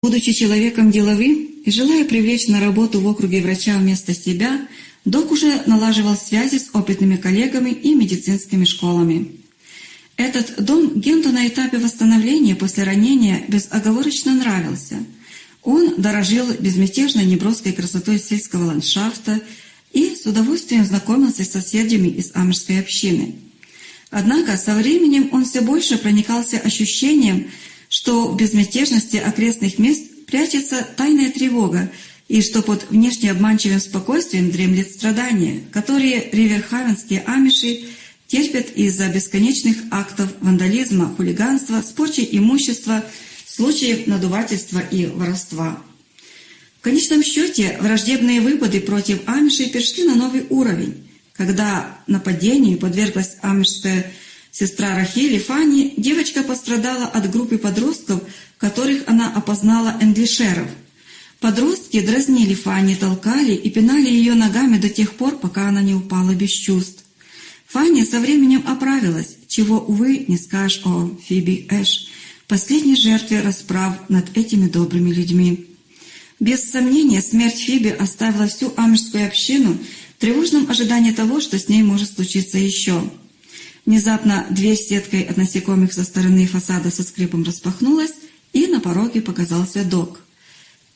Будучи человеком деловым и желая привлечь на работу в округе врача вместо себя, док уже налаживал связи с опытными коллегами и медицинскими школами. Этот дом Генту на этапе восстановления после ранения безоговорочно нравился. Он дорожил безмятежной неброской красотой сельского ландшафта и с удовольствием знакомился с соседями из амежской общины. Однако со временем он все больше проникался ощущением, что в безмятежности окрестных мест прячется тайная тревога, и что под внешне обманчивым спокойствием дремлет страдания, которые риверхавенские амиши терпят из-за бесконечных актов вандализма, хулиганства, спорчи имущества, случаев надувательства и воровства. В конечном счете, враждебные выпады против амишей перешли на новый уровень, когда нападению подверглась амишская Сестра Рахили, Фанни, девочка пострадала от группы подростков, которых она опознала энглишеров. Подростки дразнили Фанни, толкали и пинали ее ногами до тех пор, пока она не упала без чувств. Фанни со временем оправилась, чего, увы, не скажешь о Фиби Эш, последней жертве расправ над этими добрыми людьми. Без сомнения, смерть Фиби оставила всю амежскую общину в тревожном ожидании того, что с ней может случиться еще. Внезапно дверь с сеткой от насекомых со стороны фасада со скрипом распахнулась, и на пороге показался док.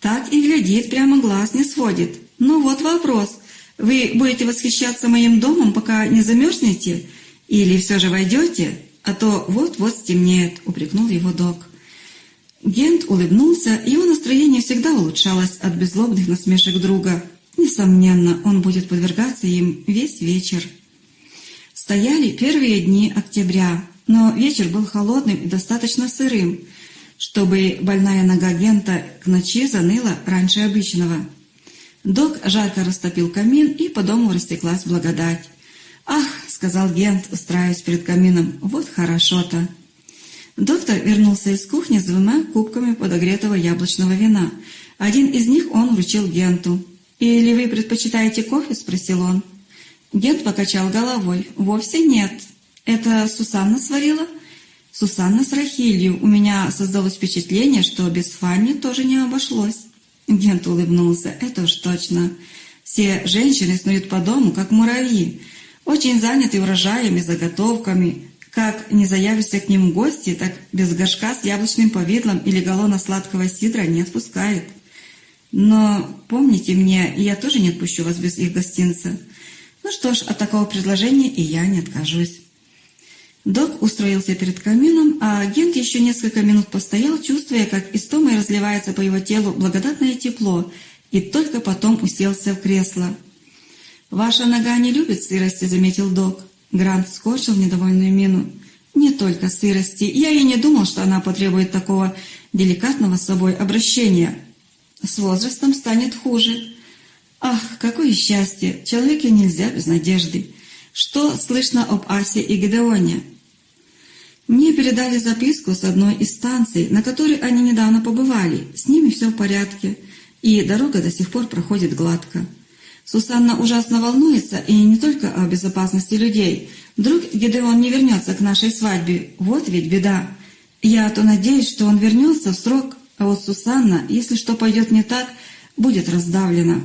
Так и глядит, прямо глаз не сводит. Ну вот вопрос. Вы будете восхищаться моим домом, пока не замерзнете? Или все же войдете? А то вот-вот стемнеет, упрекнул его док. Гент улыбнулся, его настроение всегда улучшалось от беззлобных насмешек друга. Несомненно, он будет подвергаться им весь вечер. Стояли первые дни октября, но вечер был холодным и достаточно сырым, чтобы больная нога Гента к ночи заныла раньше обычного. Док жарко растопил камин, и по дому растеклась благодать. «Ах!» — сказал Гент, устраиваясь перед камином. «Вот хорошо-то!» Доктор вернулся из кухни с двумя кубками подогретого яблочного вина. Один из них он вручил Генту. «Или вы предпочитаете кофе?» — спросил он. Дед покачал головой. «Вовсе нет. Это Сусанна сварила?» «Сусанна с Рахилью. У меня создалось впечатление, что без Фанни тоже не обошлось». Гент улыбнулся. «Это уж точно. Все женщины снуют по дому, как муравьи. Очень заняты урожаями, заготовками. Как не заявишься к ним в гости, так без горшка с яблочным повидлом или галлона сладкого сидра не отпускает. Но помните мне, я тоже не отпущу вас без их гостинца». Ну что ж, от такого предложения и я не откажусь. Док устроился перед камином, а агент еще несколько минут постоял, чувствуя, как истомой разливается по его телу благодатное тепло, и только потом уселся в кресло. «Ваша нога не любит сырости», — заметил док. Грант скорчил недовольную мину. «Не только сырости. Я и не думал, что она потребует такого деликатного с собой обращения. С возрастом станет хуже. Ах, какое счастье! Человеку нельзя без надежды. Что слышно об Асе и Гедеоне? Мне передали записку с одной из станций, на которой они недавно побывали. С ними все в порядке, и дорога до сих пор проходит гладко. Сусанна ужасно волнуется, и не только о безопасности людей. Вдруг Гедеон не вернется к нашей свадьбе. Вот ведь беда. Я то надеюсь, что он вернется в срок, а вот Сусанна, если что пойдет не так, будет раздавлена.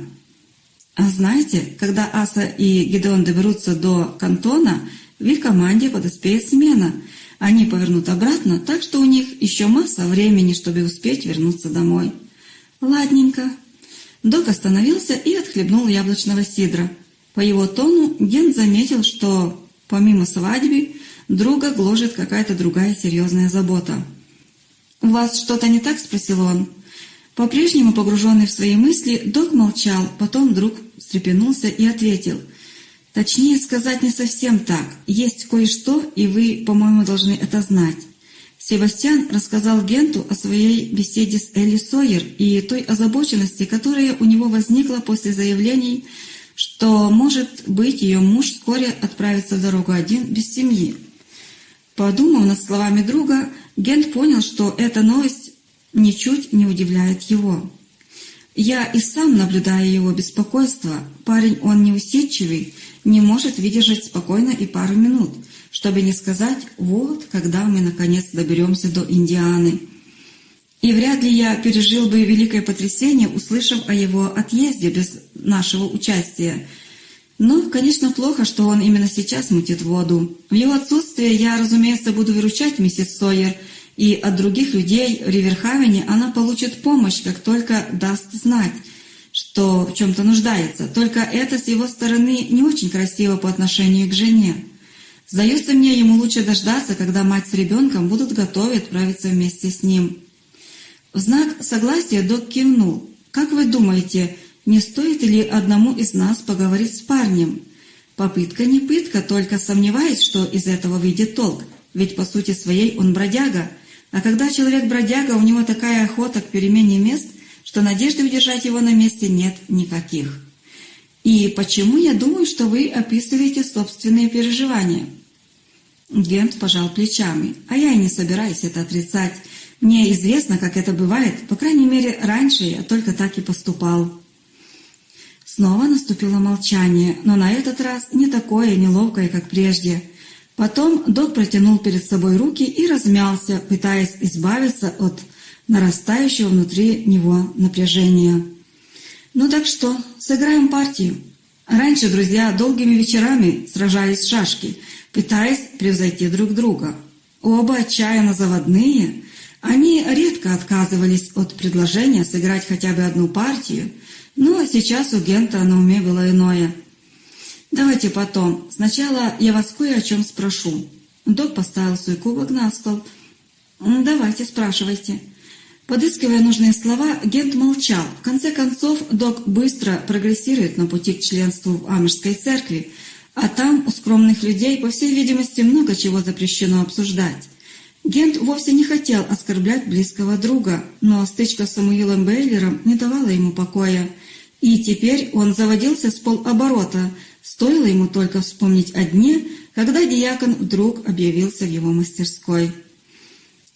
Знаете, когда Аса и Гедеон доберутся до кантона, в их команде подоспеет смена. Они повернут обратно, так что у них еще масса времени, чтобы успеть вернуться домой. Ладненько. Док остановился и отхлебнул яблочного сидра. По его тону Ген заметил, что помимо свадьбы друга гложет какая-то другая серьезная забота. «У вас что-то не так?» – спросил он. По-прежнему погруженный в свои мысли, док молчал, потом вдруг встрепенулся и ответил. «Точнее сказать не совсем так. Есть кое-что, и вы, по-моему, должны это знать». Себастьян рассказал Генту о своей беседе с Элли Сойер и той озабоченности, которая у него возникла после заявлений, что, может быть, ее муж вскоре отправится в дорогу один без семьи. Подумав над словами друга, Гент понял, что эта новость ничуть не удивляет его. Я и сам наблюдаю его беспокойство. Парень он неусидчивый, не может выдержать спокойно и пару минут, чтобы не сказать «вот, когда мы наконец доберемся до Индианы». И вряд ли я пережил бы великое потрясение, услышав о его отъезде без нашего участия. Но, конечно, плохо, что он именно сейчас мутит воду. В его отсутствие я, разумеется, буду выручать миссис Сойер, и от других людей в Риверхавене она получит помощь, как только даст знать, что в чем-то нуждается. Только это с его стороны не очень красиво по отношению к жене. Сдается мне, ему лучше дождаться, когда мать с ребенком будут готовы отправиться вместе с ним. В знак согласия док кивнул. «Как вы думаете, не стоит ли одному из нас поговорить с парнем? Попытка не пытка, только сомневаюсь, что из этого выйдет толк, ведь по сути своей он бродяга. А когда человек бродяга, у него такая охота к перемене мест, что надежды удержать его на месте нет никаких. И почему я думаю, что вы описываете собственные переживания?» Гент пожал плечами, а я и не собираюсь это отрицать. Мне известно, как это бывает, по крайней мере, раньше я только так и поступал. Снова наступило молчание, но на этот раз не такое неловкое, как прежде. Потом док протянул перед собой руки и размялся, пытаясь избавиться от нарастающего внутри него напряжения. «Ну так что, сыграем партию?» Раньше друзья долгими вечерами сражались в шашки, пытаясь превзойти друг друга. Оба отчаянно заводные, они редко отказывались от предложения сыграть хотя бы одну партию, но сейчас у Гента на уме было иное. «Давайте потом. Сначала я вас кое о чем спрошу». Док поставил свой кубок на стол. «Давайте, спрашивайте». Подыскивая нужные слова, Гент молчал. В конце концов, док быстро прогрессирует на пути к членству в Амежской церкви, а там у скромных людей, по всей видимости, много чего запрещено обсуждать. Гент вовсе не хотел оскорблять близкого друга, но стычка с Самуилом Бейлером не давала ему покоя. И теперь он заводился с полоборота, стоило ему только вспомнить о дне, когда диакон вдруг объявился в его мастерской.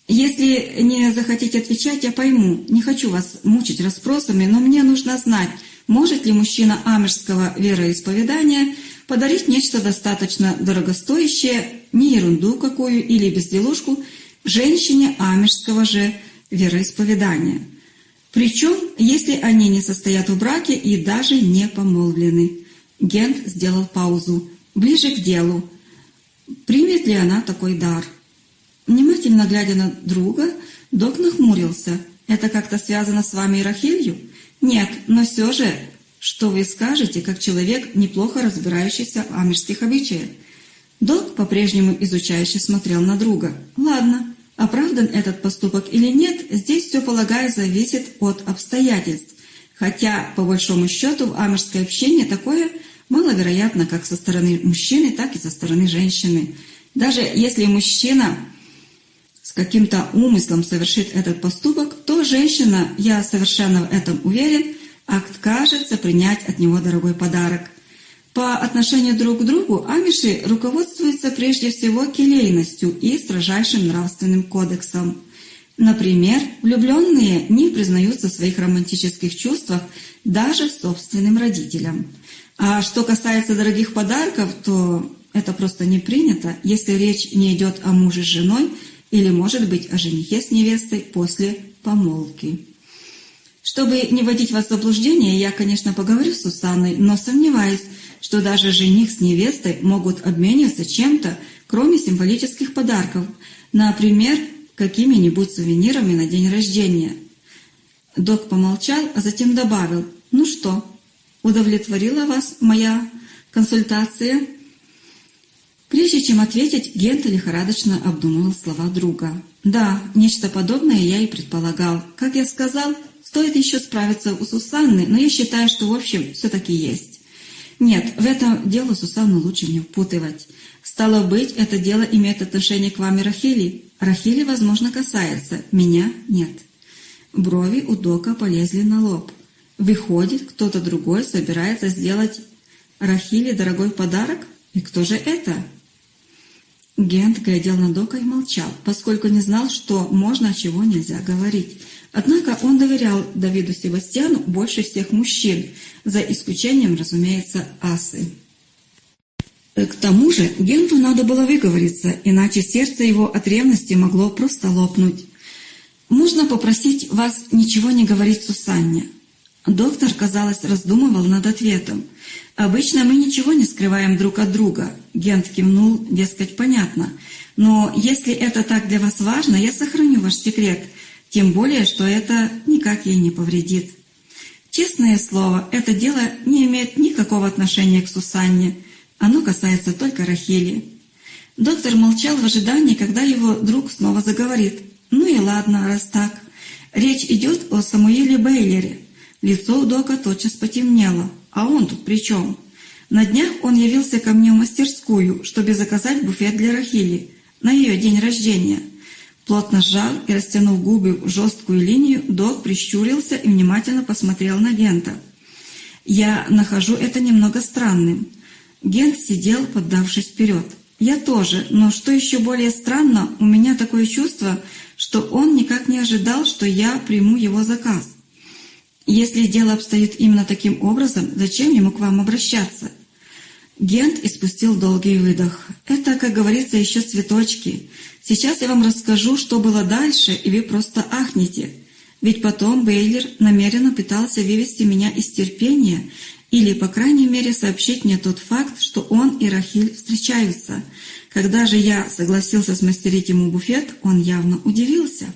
«Если не захотите отвечать, я пойму. Не хочу вас мучить расспросами, но мне нужно знать, может ли мужчина амежского вероисповедания подарить нечто достаточно дорогостоящее, не ерунду какую или безделушку, женщине амежского же вероисповедания. Причем, если они не состоят в браке и даже не помолвлены. Гент сделал паузу. Ближе к делу. Примет ли она такой дар? Внимательно глядя на друга, док нахмурился. «Это как-то связано с вами и Рахилью?» «Нет, но все же, что вы скажете, как человек, неплохо разбирающийся в амежских обычаях?» Док по-прежнему изучающе смотрел на друга. «Ладно, оправдан этот поступок или нет, здесь все, полагаю, зависит от обстоятельств. Хотя, по большому счету, в амежское общение такое маловероятно как со стороны мужчины, так и со стороны женщины. Даже если мужчина с каким-то умыслом совершит этот поступок, то женщина, я совершенно в этом уверен, откажется принять от него дорогой подарок – по отношению друг к другу амиши руководствуются прежде всего келейностью и строжайшим нравственным кодексом. Например, влюбленные не признаются в своих романтических чувствах даже собственным родителям. А что касается дорогих подарков, то это просто не принято, если речь не идет о муже с женой или, может быть, о женихе с невестой после помолвки. Чтобы не вводить вас в заблуждение, я, конечно, поговорю с Сусанной, но сомневаюсь, что даже жених с невестой могут обмениваться чем-то, кроме символических подарков, например, какими-нибудь сувенирами на день рождения. Док помолчал, а затем добавил, «Ну что, удовлетворила вас моя консультация?» Прежде чем ответить, Гента лихорадочно обдумывал слова друга. «Да, нечто подобное я и предполагал. Как я сказал, стоит еще справиться у Сусанны, но я считаю, что в общем все-таки есть. Нет, в этом дело Сусанну лучше не впутывать. Стало быть, это дело имеет отношение к вам и Рахили. Рахили, возможно, касается, меня нет. Брови у Дока полезли на лоб. Выходит, кто-то другой собирается сделать Рахили дорогой подарок? И кто же это? Гент глядел на Дока и молчал, поскольку не знал, что можно, а чего нельзя говорить. Однако он доверял Давиду Себастьяну больше всех мужчин, за исключением, разумеется, асы. К тому же Генту надо было выговориться, иначе сердце его от ревности могло просто лопнуть. Можно попросить вас ничего не говорить Сусанне. Доктор, казалось, раздумывал над ответом. «Обычно мы ничего не скрываем друг от друга», — Гент кивнул, дескать, понятно. «Но если это так для вас важно, я сохраню ваш секрет, тем более, что это никак ей не повредит». Честное слово, это дело не имеет никакого отношения к Сусанне. Оно касается только Рахили. Доктор молчал в ожидании, когда его друг снова заговорит. «Ну и ладно, раз так. Речь идет о Самуиле Бейлере. Лицо у Дока тотчас потемнело. А он тут при чем? На днях он явился ко мне в мастерскую, чтобы заказать буфет для Рахили на ее день рождения. Плотно сжав и растянув губы в жесткую линию, Док прищурился и внимательно посмотрел на Гента. «Я нахожу это немного странным». Гент сидел, поддавшись вперед. «Я тоже, но что еще более странно, у меня такое чувство, что он никак не ожидал, что я приму его заказ. Если дело обстоит именно таким образом, зачем ему к вам обращаться? Гент испустил долгий выдох. Это, как говорится, еще цветочки. Сейчас я вам расскажу, что было дальше, и вы просто ахнете. Ведь потом Бейлер намеренно пытался вывести меня из терпения или, по крайней мере, сообщить мне тот факт, что он и Рахиль встречаются. Когда же я согласился смастерить ему буфет, он явно удивился.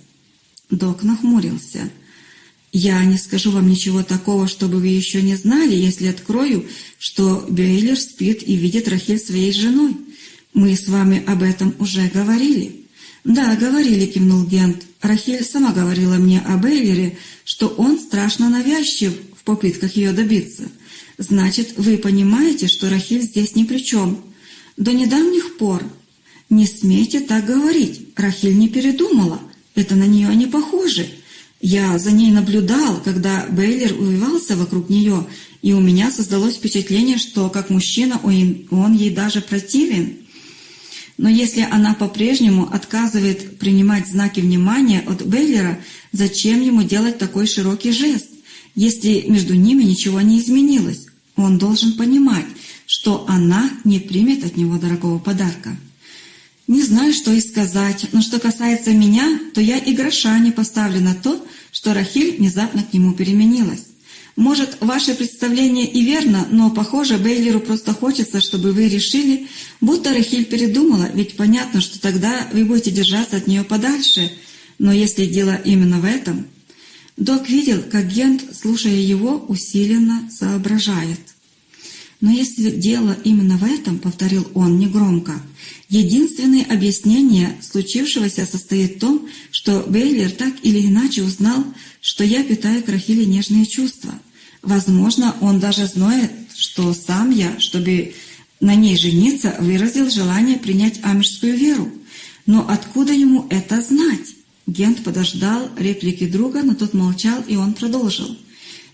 Док нахмурился. Я не скажу вам ничего такого, чтобы вы еще не знали, если открою, что Бейлер спит и видит Рахиль своей женой. Мы с вами об этом уже говорили. Да, говорили, кивнул Гент. Рахиль сама говорила мне о Бейлере, что он страшно навязчив в попытках ее добиться. Значит, вы понимаете, что Рахиль здесь ни при чем. До недавних пор. Не смейте так говорить. Рахиль не передумала. Это на нее не похоже. Я за ней наблюдал, когда Бейлер увивался вокруг нее, и у меня создалось впечатление, что как мужчина он ей даже противен. Но если она по-прежнему отказывает принимать знаки внимания от Бейлера, зачем ему делать такой широкий жест, если между ними ничего не изменилось? Он должен понимать, что она не примет от него дорогого подарка. Не знаю, что и сказать, но что касается меня, то я и гроша не поставлю на то, что Рахиль внезапно к нему переменилась. Может, ваше представление и верно, но, похоже, Бейлеру просто хочется, чтобы вы решили, будто Рахиль передумала, ведь понятно, что тогда вы будете держаться от нее подальше. Но если дело именно в этом... Док видел, как Гент, слушая его, усиленно соображает. Но если дело именно в этом, повторил он негромко, единственное объяснение случившегося состоит в том, что Бейлер так или иначе узнал, что я питаю к Рахиле нежные чувства. Возможно, он даже знает, что сам я, чтобы на ней жениться, выразил желание принять амежскую веру. Но откуда ему это знать? Гент подождал реплики друга, но тот молчал, и он продолжил.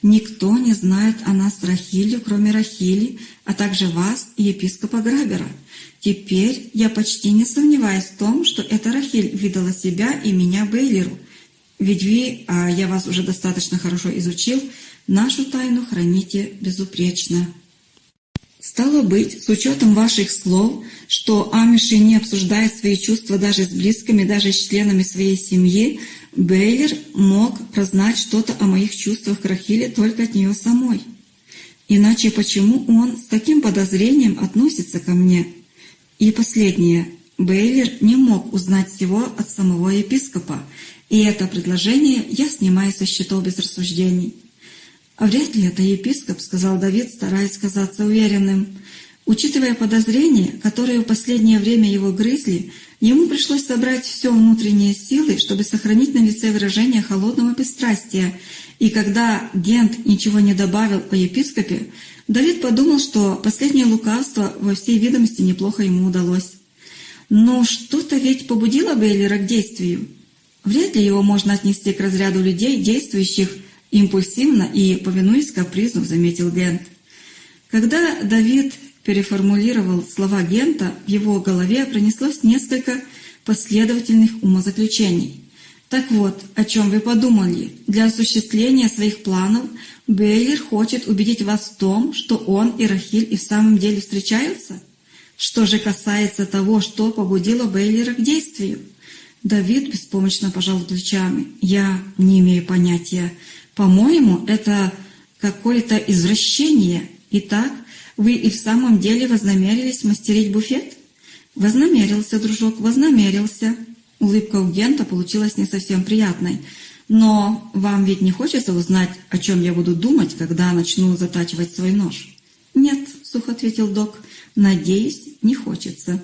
Никто не знает о нас Рахилью, кроме Рахили, а также вас и епископа Грабера. Теперь я почти не сомневаюсь в том, что это Рахиль выдала себя и меня Бейлеру. Ведь вы, а я вас уже достаточно хорошо изучил, нашу тайну храните безупречно. Стало быть, с учетом ваших слов, что Амиши не обсуждает свои чувства даже с близкими, даже с членами своей семьи, Бейлер мог прознать что-то о моих чувствах к Рахиле только от нее самой. Иначе почему он с таким подозрением относится ко мне? И последнее. Бейлер не мог узнать всего от самого епископа, и это предложение я снимаю со счетов без рассуждений. «А вряд ли это епископ», — сказал Давид, стараясь казаться уверенным. Учитывая подозрения, которые в последнее время его грызли, ему пришлось собрать все внутренние силы, чтобы сохранить на лице выражение холодного бесстрастия. И когда Гент ничего не добавил о епископе, Давид подумал, что последнее лукавство во всей видимости неплохо ему удалось. Но что-то ведь побудило Бейлера к действию. Вряд ли его можно отнести к разряду людей, действующих импульсивно и повинуясь капризу, заметил Гент. Когда Давид переформулировал слова Гента, в его голове пронеслось несколько последовательных умозаключений. Так вот, о чем вы подумали? Для осуществления своих планов Бейлер хочет убедить вас в том, что он и Рахиль и в самом деле встречаются? Что же касается того, что побудило Бейлера к действию? Давид беспомощно пожал плечами. «Я не имею понятия. По-моему, это какое-то извращение. Итак, вы и в самом деле вознамерились мастерить буфет?» «Вознамерился, дружок, вознамерился». Улыбка у Гента получилась не совсем приятной. «Но вам ведь не хочется узнать, о чем я буду думать, когда начну затачивать свой нож?» «Нет», — сухо ответил док, — «надеюсь, не хочется».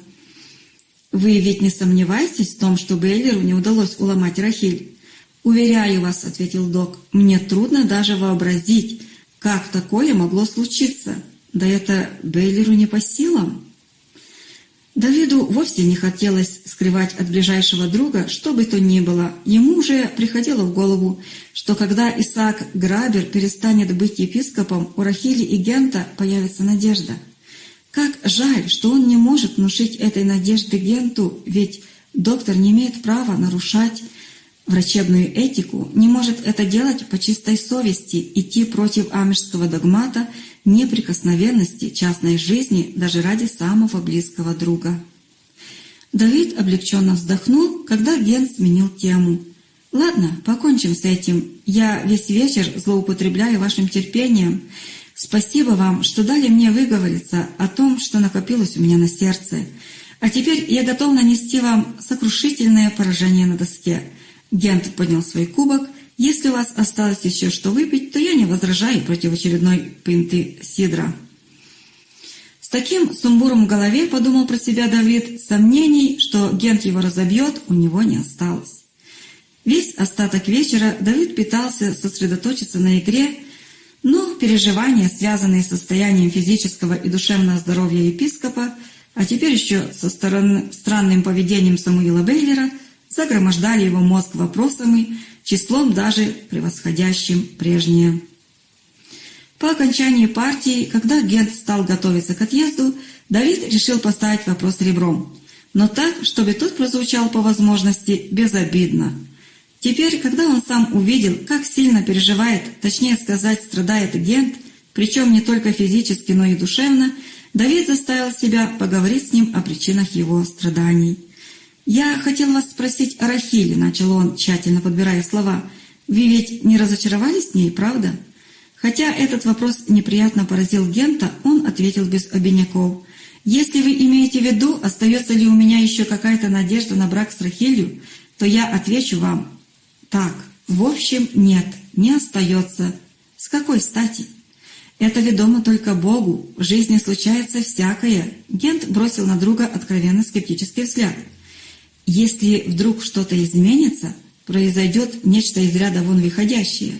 «Вы ведь не сомневаетесь в том, что Бейлеру не удалось уломать Рахиль?» «Уверяю вас», — ответил док, — «мне трудно даже вообразить, как такое могло случиться. Да это Бейлеру не по силам». Давиду вовсе не хотелось скрывать от ближайшего друга, что бы то ни было. Ему уже приходило в голову, что когда Исаак Грабер перестанет быть епископом, у Рахили и Гента появится надежда. Как жаль, что он не может внушить этой надежды Генту, ведь доктор не имеет права нарушать врачебную этику, не может это делать по чистой совести, идти против амежского догмата – неприкосновенности частной жизни даже ради самого близкого друга. Давид облегченно вздохнул, когда Ген сменил тему. «Ладно, покончим с этим. Я весь вечер злоупотребляю вашим терпением. Спасибо вам, что дали мне выговориться о том, что накопилось у меня на сердце. А теперь я готов нанести вам сокрушительное поражение на доске». Гент поднял свой кубок если у вас осталось еще что выпить, то я не возражаю против очередной пинты сидра. С таким сумбуром в голове, подумал про себя Давид, сомнений, что Гент его разобьет, у него не осталось. Весь остаток вечера Давид пытался сосредоточиться на игре, но переживания, связанные с состоянием физического и душевного здоровья епископа, а теперь еще со стороны, странным поведением Самуила Бейлера, загромождали его мозг вопросами, числом даже превосходящим прежнее. По окончании партии, когда Гент стал готовиться к отъезду, Давид решил поставить вопрос ребром, но так, чтобы тот прозвучал по возможности безобидно. Теперь, когда он сам увидел, как сильно переживает, точнее сказать, страдает Гент, причем не только физически, но и душевно, Давид заставил себя поговорить с ним о причинах его страданий. «Я хотел вас спросить о Рахиле», — начал он, тщательно подбирая слова. «Вы ведь не разочаровались с ней, правда?» Хотя этот вопрос неприятно поразил Гента, он ответил без обиняков. «Если вы имеете в виду, остается ли у меня еще какая-то надежда на брак с Рахилью, то я отвечу вам так. В общем, нет, не остается. С какой стати?» «Это ведомо только Богу. В жизни случается всякое». Гент бросил на друга откровенно скептический взгляд. Если вдруг что-то изменится, произойдет нечто из ряда вон выходящее,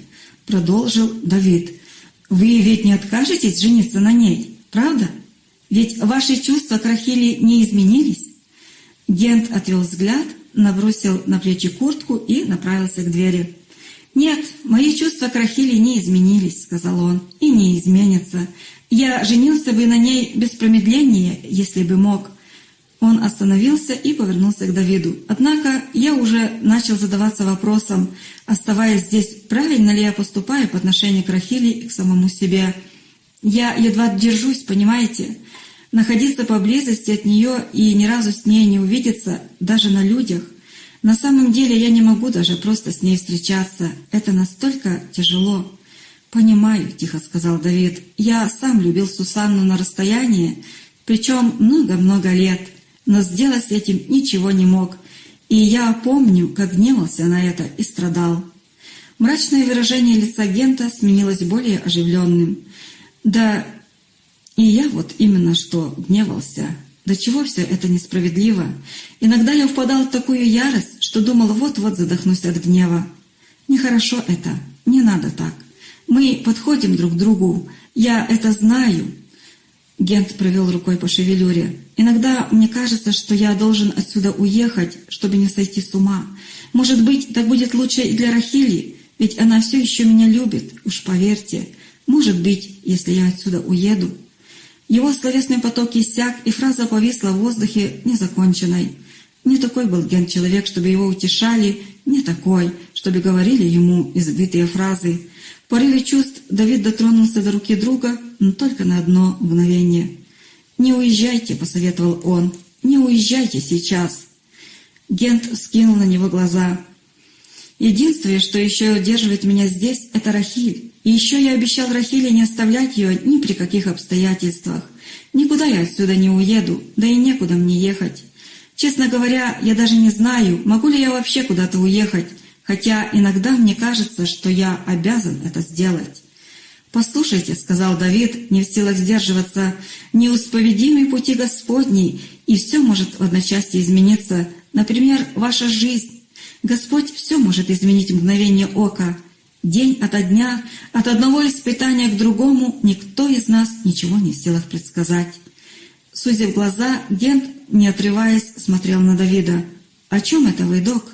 продолжил Давид. Вы ведь не откажетесь жениться на ней, правда? Ведь ваши чувства к Рахиле не изменились. Гент отвел взгляд, набросил на плечи куртку и направился к двери. «Нет, мои чувства к Рахиле не изменились», — сказал он, — «и не изменятся. Я женился бы на ней без промедления, если бы мог. Он остановился и повернулся к Давиду. Однако я уже начал задаваться вопросом, оставаясь здесь, правильно ли я поступаю по отношению к Рахиле и к самому себе. Я едва держусь, понимаете? Находиться поблизости от нее и ни разу с ней не увидеться, даже на людях. На самом деле я не могу даже просто с ней встречаться. Это настолько тяжело. «Понимаю», — тихо сказал Давид. «Я сам любил Сусанну на расстоянии, причем много-много лет» но сделать с этим ничего не мог, и я помню, как гневался на это и страдал. Мрачное выражение лица Гента сменилось более оживленным. Да, и я вот именно что гневался. До чего все это несправедливо? Иногда я впадал в такую ярость, что думал, вот-вот задохнусь от гнева. Нехорошо это, не надо так. Мы подходим друг к другу, я это знаю, Гент провел рукой по шевелюре. «Иногда мне кажется, что я должен отсюда уехать, чтобы не сойти с ума. Может быть, так будет лучше и для Рахили, ведь она все еще меня любит, уж поверьте. Может быть, если я отсюда уеду». Его словесный поток иссяк, и фраза повисла в воздухе незаконченной. Не такой был Гент человек, чтобы его утешали, не такой, чтобы говорили ему избитые фразы. В порыве чувств Давид дотронулся до руки друга, но только на одно мгновение. «Не уезжайте», — посоветовал он, — «не уезжайте сейчас». Гент скинул на него глаза. «Единственное, что еще удерживает меня здесь, это Рахиль. И еще я обещал Рахиле не оставлять ее ни при каких обстоятельствах. Никуда я отсюда не уеду, да и некуда мне ехать. Честно говоря, я даже не знаю, могу ли я вообще куда-то уехать, хотя иногда мне кажется, что я обязан это сделать». «Послушайте», — сказал Давид, не в силах сдерживаться, — «неусповедимые пути Господней, и все может в одночасье измениться, например, ваша жизнь. Господь все может изменить в мгновение ока. День ото дня, от одного испытания к другому, никто из нас ничего не в силах предсказать». Сузив глаза, Гент, не отрываясь, смотрел на Давида. «О чем это вы, док?»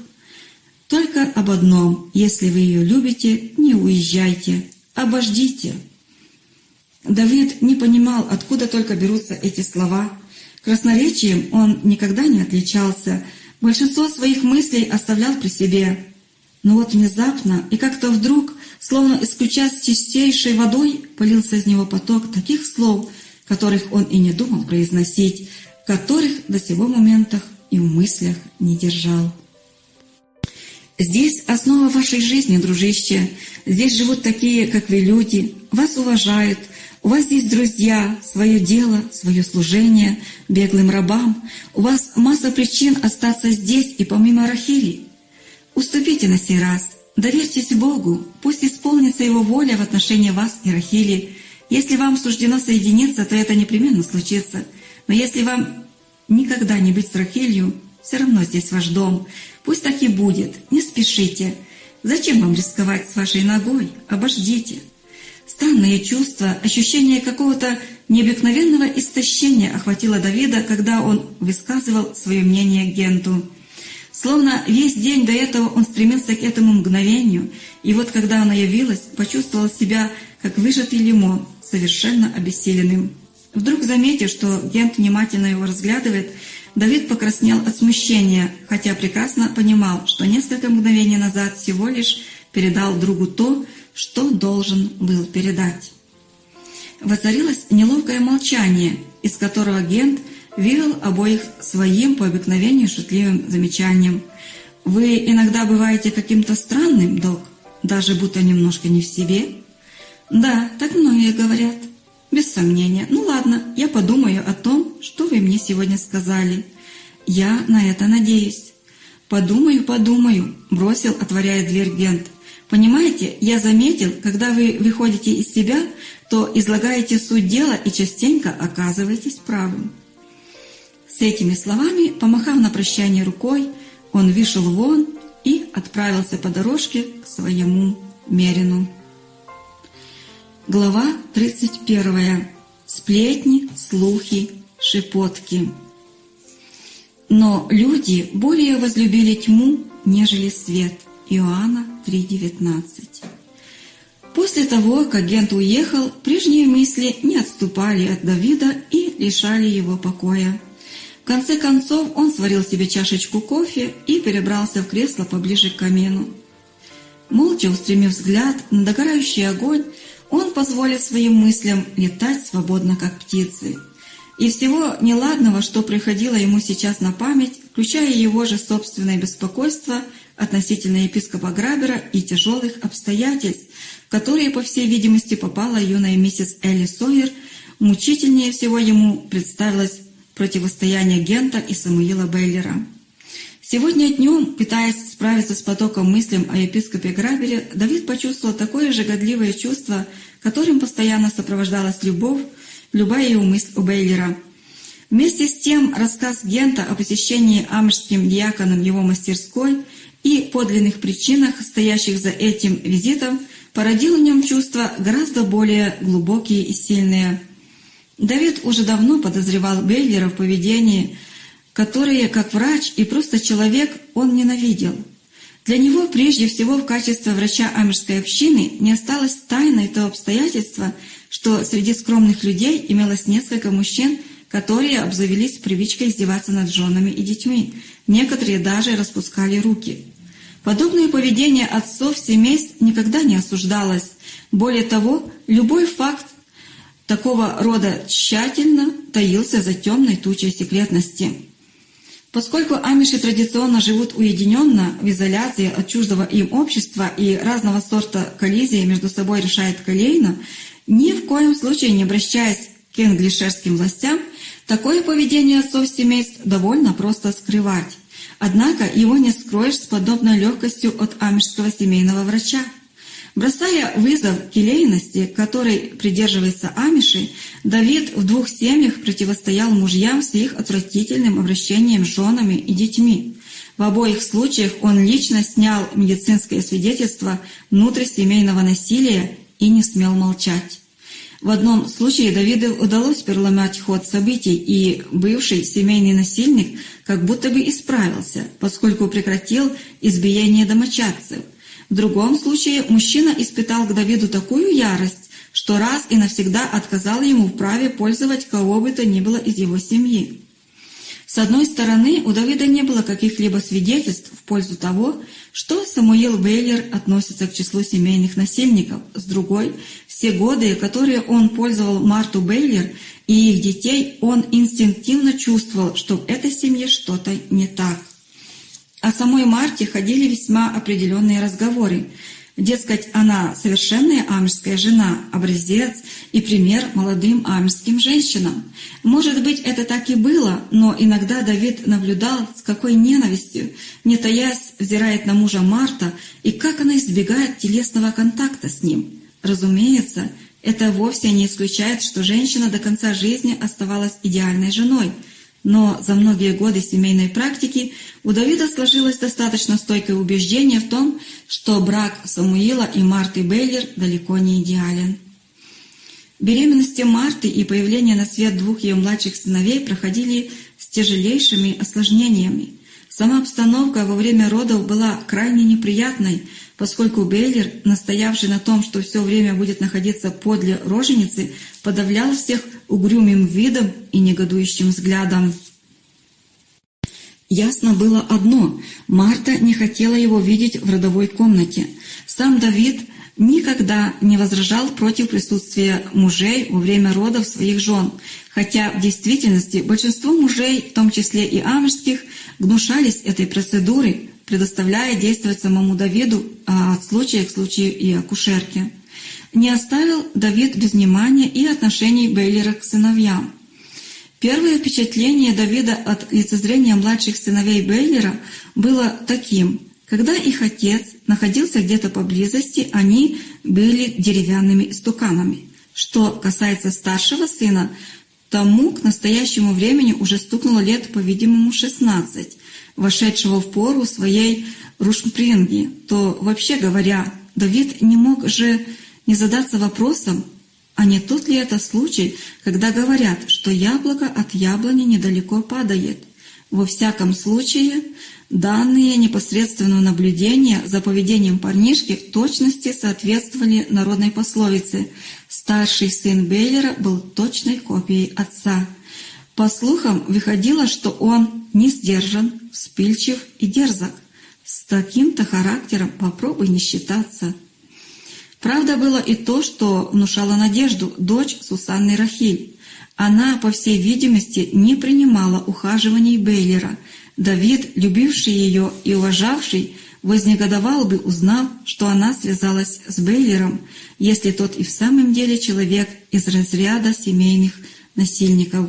«Только об одном. Если вы ее любите, не уезжайте. «Обождите!» Давид не понимал, откуда только берутся эти слова. Красноречием он никогда не отличался, большинство своих мыслей оставлял при себе. Но вот внезапно и как-то вдруг, словно исключая с чистейшей водой, полился из него поток таких слов, которых он и не думал произносить, которых до сего момента и в мыслях не держал. Здесь основа вашей жизни, дружище. Здесь живут такие, как вы, люди. Вас уважают. У вас есть друзья, свое дело, свое служение, беглым рабам. У вас масса причин остаться здесь и помимо Рахили. Уступите на сей раз. Доверьтесь Богу. Пусть исполнится Его воля в отношении вас и Рахили. Если вам суждено соединиться, то это непременно случится. Но если вам никогда не быть с Рахилью, все равно здесь ваш дом. Пусть так и будет, не спешите. Зачем вам рисковать с вашей ногой? Обождите. Странное чувство, ощущение какого-то необыкновенного истощения охватило Давида, когда он высказывал свое мнение Генту. Словно весь день до этого он стремился к этому мгновению, и вот когда оно явилось, почувствовал себя как выжатый лимон, совершенно обессиленным. Вдруг заметив, что Гент внимательно его разглядывает, Давид покраснел от смущения, хотя прекрасно понимал, что несколько мгновений назад всего лишь передал другу то, что должен был передать. Воцарилось неловкое молчание, из которого Гент вывел обоих своим по обыкновению шутливым замечанием. «Вы иногда бываете каким-то странным, док, даже будто немножко не в себе?» «Да, так многие говорят», без сомнения. Ну ладно, я подумаю о том, что вы мне сегодня сказали. Я на это надеюсь. Подумаю, подумаю, бросил, отворяя дверь Гент. Понимаете, я заметил, когда вы выходите из себя, то излагаете суть дела и частенько оказываетесь правым. С этими словами, помахав на прощание рукой, он вышел вон и отправился по дорожке к своему Мерину. Глава 31. Сплетни, слухи, шепотки. Но люди более возлюбили тьму, нежели свет. Иоанна 3.19. После того, как Гент уехал, прежние мысли не отступали от Давида и лишали его покоя. В конце концов он сварил себе чашечку кофе и перебрался в кресло поближе к камину. Молча устремив взгляд на догорающий огонь, он позволит своим мыслям летать свободно, как птицы. И всего неладного, что приходило ему сейчас на память, включая его же собственное беспокойство относительно епископа Грабера и тяжелых обстоятельств, в которые, по всей видимости, попала юная миссис Элли Сойер, мучительнее всего ему представилось противостояние Гента и Самуила Бейлера. Сегодня днем, пытаясь справиться с потоком мыслям о епископе Грабере, Давид почувствовал такое же годливое чувство, которым постоянно сопровождалась любовь, любая его мысль у Бейлера. Вместе с тем, рассказ Гента о посещении амжским диаконом его мастерской и подлинных причинах, стоящих за этим визитом, породил в нем чувства гораздо более глубокие и сильные. Давид уже давно подозревал Бейлера в поведении – которые, как врач и просто человек, он ненавидел. Для него, прежде всего, в качестве врача Амирской общины не осталось тайной то обстоятельство, что среди скромных людей имелось несколько мужчин, которые обзавелись привычкой издеваться над женами и детьми. Некоторые даже распускали руки. Подобное поведение отцов семейств никогда не осуждалось. Более того, любой факт такого рода тщательно таился за темной тучей секретности. Поскольку амиши традиционно живут уединенно, в изоляции от чуждого им общества и разного сорта коллизии между собой решает Калейна, ни в коем случае не обращаясь к англишерским властям, такое поведение отцов семейств довольно просто скрывать. Однако его не скроешь с подобной легкостью от амишского семейного врача. Бросая вызов келейности, которой придерживается Амиши, Давид в двух семьях противостоял мужьям с их отвратительным обращением с женами и детьми. В обоих случаях он лично снял медицинское свидетельство внутрисемейного насилия и не смел молчать. В одном случае Давиду удалось переломать ход событий, и бывший семейный насильник как будто бы исправился, поскольку прекратил избиение домочадцев. В другом случае мужчина испытал к Давиду такую ярость, что раз и навсегда отказал ему в праве пользовать кого бы то ни было из его семьи. С одной стороны, у Давида не было каких-либо свидетельств в пользу того, что Самуил Бейлер относится к числу семейных насильников. С другой, все годы, которые он пользовал Марту Бейлер и их детей, он инстинктивно чувствовал, что в этой семье что-то не так. О самой Марте ходили весьма определенные разговоры. Дескать, она совершенная амежская жена, образец и пример молодым амежским женщинам. Может быть, это так и было, но иногда Давид наблюдал, с какой ненавистью, не таясь, взирает на мужа Марта и как она избегает телесного контакта с ним. Разумеется, это вовсе не исключает, что женщина до конца жизни оставалась идеальной женой – но за многие годы семейной практики у Давида сложилось достаточно стойкое убеждение в том, что брак Самуила и Марты Бейлер далеко не идеален. Беременности Марты и появление на свет двух ее младших сыновей проходили с тяжелейшими осложнениями. Сама обстановка во время родов была крайне неприятной, поскольку Бейлер, настоявший на том, что все время будет находиться подле роженицы, подавлял всех угрюмым видом и негодующим взглядом. Ясно было одно — Марта не хотела его видеть в родовой комнате. Сам Давид никогда не возражал против присутствия мужей во время родов своих жен, хотя в действительности большинство мужей, в том числе и амежских, гнушались этой процедуры, предоставляя действовать самому Давиду а от случая к случаю и акушерке. Не оставил Давид без внимания и отношений Бейлера к сыновьям. Первое впечатление Давида от лицезрения младших сыновей Бейлера было таким. Когда их отец находился где-то поблизости, они были деревянными стуканами. Что касается старшего сына, тому к настоящему времени уже стукнуло лет, по-видимому, 16, вошедшего в пору своей рушпринги, то, вообще говоря, Давид не мог же не задаться вопросом, а не тот ли это случай, когда говорят, что яблоко от яблони недалеко падает? Во всяком случае, данные непосредственного наблюдения за поведением парнишки в точности соответствовали народной пословице «Старший сын Бейлера был точной копией отца». По слухам, выходило, что он не сдержан, вспыльчив и дерзок. С таким-то характером попробуй не считаться. Правда было и то, что внушало надежду дочь Сусанны Рахиль. Она, по всей видимости, не принимала ухаживаний Бейлера. Давид, любивший ее и уважавший, вознегодовал бы, узнав, что она связалась с Бейлером, если тот и в самом деле человек из разряда семейных насильников.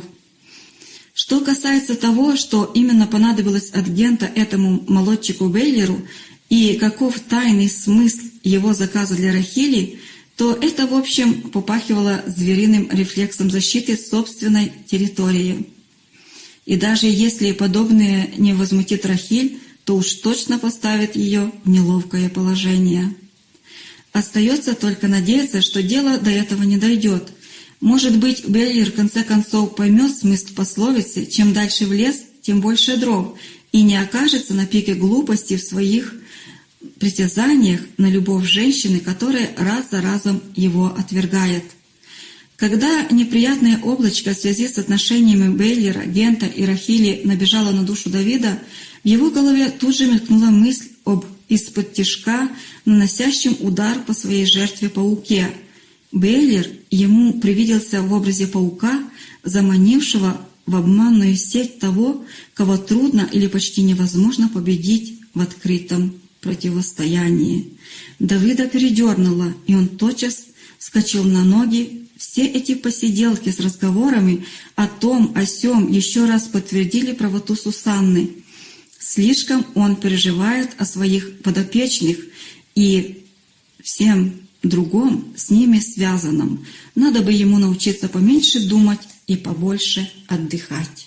Что касается того, что именно понадобилось от Гента этому молодчику Бейлеру, и каков тайный смысл его заказа для Рахили, то это, в общем, попахивало звериным рефлексом защиты собственной территории. И даже если подобное не возмутит Рахиль, то уж точно поставит ее в неловкое положение. Остается только надеяться, что дело до этого не дойдет. Может быть, Беллир в конце концов поймет смысл пословицы «чем дальше в лес, тем больше дров» и не окажется на пике глупости в своих притязаниях на любовь женщины, которая раз за разом его отвергает. Когда неприятное облачко в связи с отношениями Бейлера, Гента и Рахили набежало на душу Давида, в его голове тут же мелькнула мысль об из-под тишка, наносящем удар по своей жертве пауке. Бейлер ему привиделся в образе паука, заманившего в обманную сеть того, кого трудно или почти невозможно победить в открытом противостоянии. Давида передернуло, и он тотчас вскочил на ноги. Все эти посиделки с разговорами о том, о сём еще раз подтвердили правоту Сусанны. Слишком он переживает о своих подопечных и всем другом с ними связанном. Надо бы ему научиться поменьше думать и побольше отдыхать.